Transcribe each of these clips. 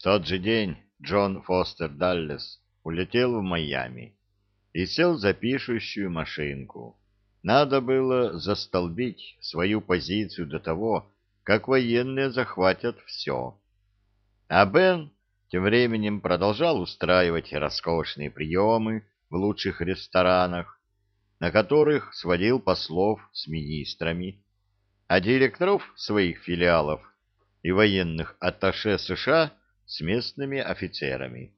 В тот же день Джон Фостер Даллес улетел в Майами и сел за пишущую машинку. Надо было застолбить свою позицию до того, как военные захватят все. А Бен тем временем продолжал устраивать роскошные приемы в лучших ресторанах, на которых сводил послов с министрами, а директоров своих филиалов и военных атташе США с местными офицерами.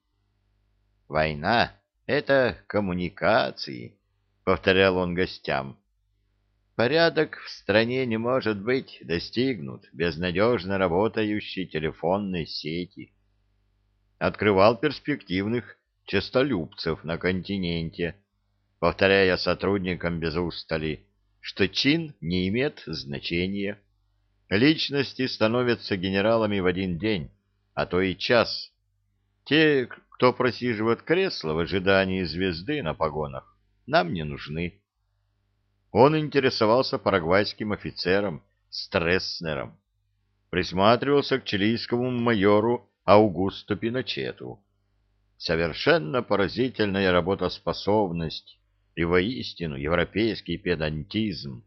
«Война — это коммуникации», — повторял он гостям. «Порядок в стране не может быть достигнут без надежно работающей телефонной сети». Открывал перспективных честолюбцев на континенте, повторяя сотрудникам без устали, что чин не имеет значения. Личности становятся генералами в один день, а то и час. Те, кто просиживает кресло в ожидании звезды на погонах, нам не нужны. Он интересовался парагвайским офицером Стресснером, присматривался к чилийскому майору Аугусту Пиночету. Совершенно поразительная работоспособность и воистину европейский педантизм.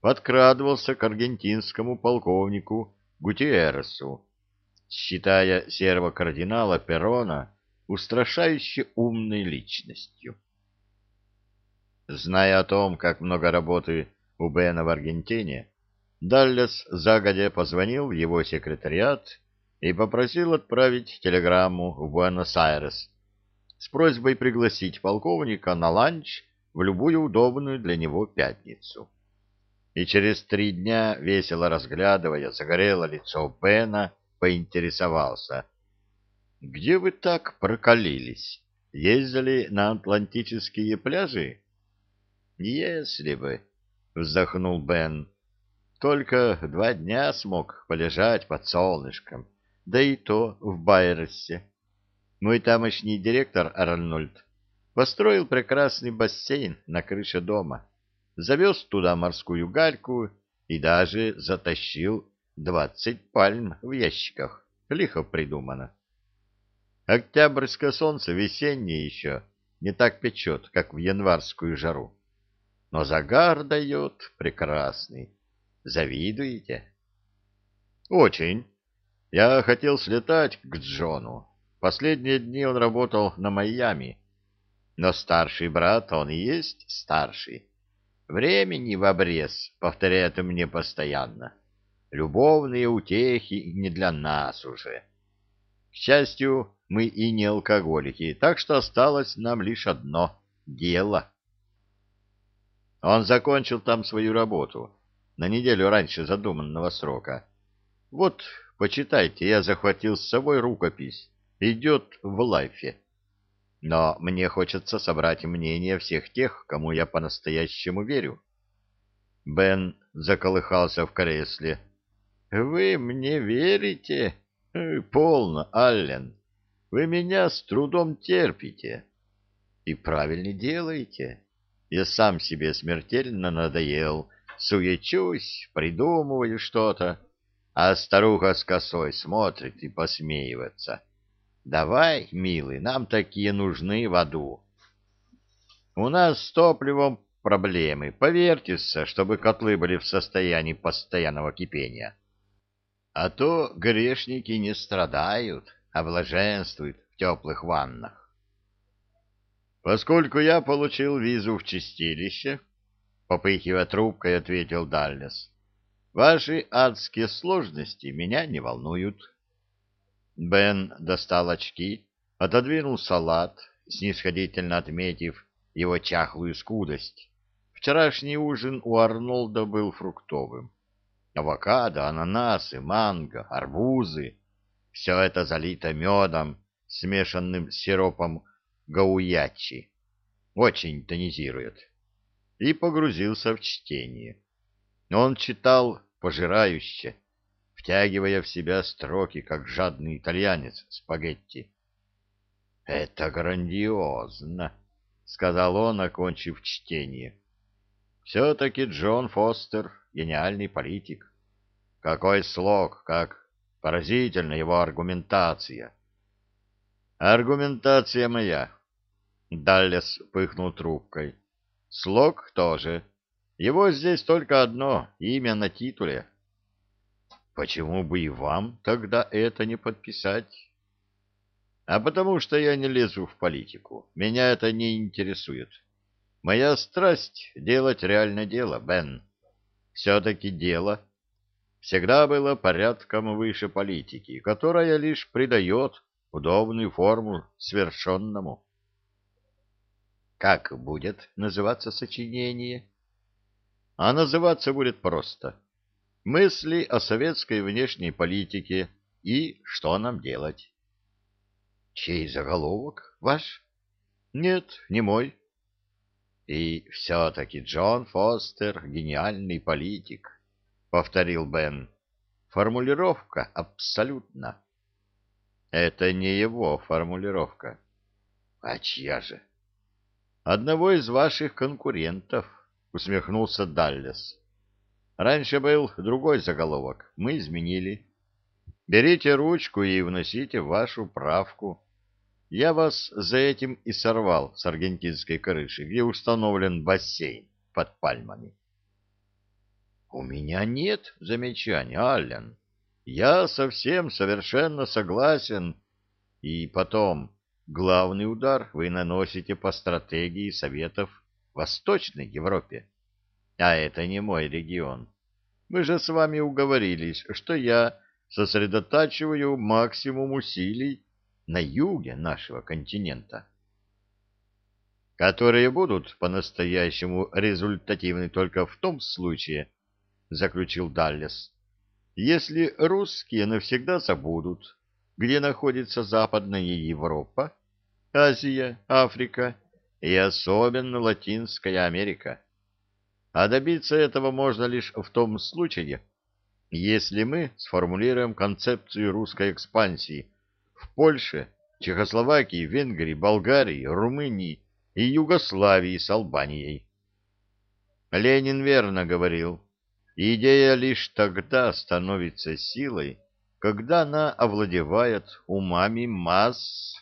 Подкрадывался к аргентинскому полковнику Гутиерресу, считая серого кардинала Перона устрашающе умной личностью. Зная о том, как много работы у Бена в Аргентине, Даллес загодя позвонил в его секретариат и попросил отправить телеграмму в Буэнос-Айрес с просьбой пригласить полковника на ланч в любую удобную для него пятницу. И через три дня, весело разглядывая загорелое лицо Бена, поинтересовался. — Где вы так прокалились? Ездили на атлантические пляжи? — Если бы, — вздохнул Бен, — только два дня смог полежать под солнышком, да и то в Байерсе. Мой тамошний директор Арнольд построил прекрасный бассейн на крыше дома, завез туда морскую гальку и даже затащил двадцать пальм в ящиках. Лихо придумано. Октябрьское солнце весеннее еще не так печет, как в январскую жару. Но загар дает прекрасный. Завидуете? Очень. Я хотел слетать к Джону, Последние дни он работал на Майами. Но старший брат, он и есть старший. Времени в обрез, повторяет мне постоянно. Любовные утехи не для нас уже. К счастью, мы и не алкоголики, так что осталось нам лишь одно — дело. Он закончил там свою работу на неделю раньше задуманного срока. Вот, почитайте, я захватил с собой рукопись идет в лайфе. Но мне хочется собрать мнение всех тех, кому я по-настоящему верю. Бен заколыхался в кресле. «Вы мне верите? Полно, Аллен. Вы меня с трудом терпите. И правильно делаете. Я сам себе смертельно надоел. Суечусь, придумываю что-то, а старуха с косой смотрит и посмеивается». Давай, милый, нам такие нужны в аду. У нас с топливом проблемы. Поверьтесь, чтобы котлы были в состоянии постоянного кипения. А то грешники не страдают, а блаженствуют в теплых ваннах. Поскольку я получил визу в чистилище, попыхивая трубкой, ответил Дальнес, ваши адские сложности меня не волнуют. Бен достал очки, отодвинул салат, снисходительно отметив его чахлую скудость. Вчерашний ужин у Арнолда был фруктовым. Авокадо, ананасы, манго, арбузы — все это залито медом, смешанным с сиропом гауячи. Очень тонизирует. И погрузился в чтение. Он читал пожирающе, втягивая в себя строки, как жадный итальянец спагетти. «Это грандиозно!» — сказал он, окончив чтение. «Все-таки Джон Фостер — гениальный политик. Какой слог, как Поразительна его аргументация. Аргументация моя. Даллес пыхнул трубкой. Слог тоже. Его здесь только одно, имя на титуле. Почему бы и вам тогда это не подписать? А потому что я не лезу в политику. Меня это не интересует. Моя страсть — делать реальное дело, Бен. Все-таки дело всегда было порядком выше политики, которая лишь придает удобную форму свершенному. Как будет называться сочинение? А называться будет просто «Мысли о советской внешней политике и что нам делать». Чей заголовок? Ваш? Нет, не мой. И все-таки Джон Фостер — гениальный политик, — повторил Бен. Формулировка абсолютно. Это не его формулировка. А чья же? Одного из ваших конкурентов, — усмехнулся Даллес. Раньше был другой заголовок. Мы изменили. Берите ручку и вносите вашу правку. Я вас за этим и сорвал с аргентинской крыши, где установлен бассейн под пальмами. У меня нет замечаний, Аллен. Я совсем совершенно согласен. И потом, главный удар вы наносите по стратегии Советов в Восточной Европе. А это не мой регион. Мы же с вами уговорились, что я сосредотачиваю максимум усилий на юге нашего континента, которые будут по-настоящему результативны только в том случае, заключил Даллес, если русские навсегда забудут, где находится Западная Европа, Азия, Африка и особенно Латинская Америка. А добиться этого можно лишь в том случае, если мы сформулируем концепцию русской экспансии в Польше, Чехословакии, Венгрии, Болгарии, Румынии и Югославии с Албанией. Ленин верно говорил, идея лишь тогда становится силой, когда она овладевает умами масс.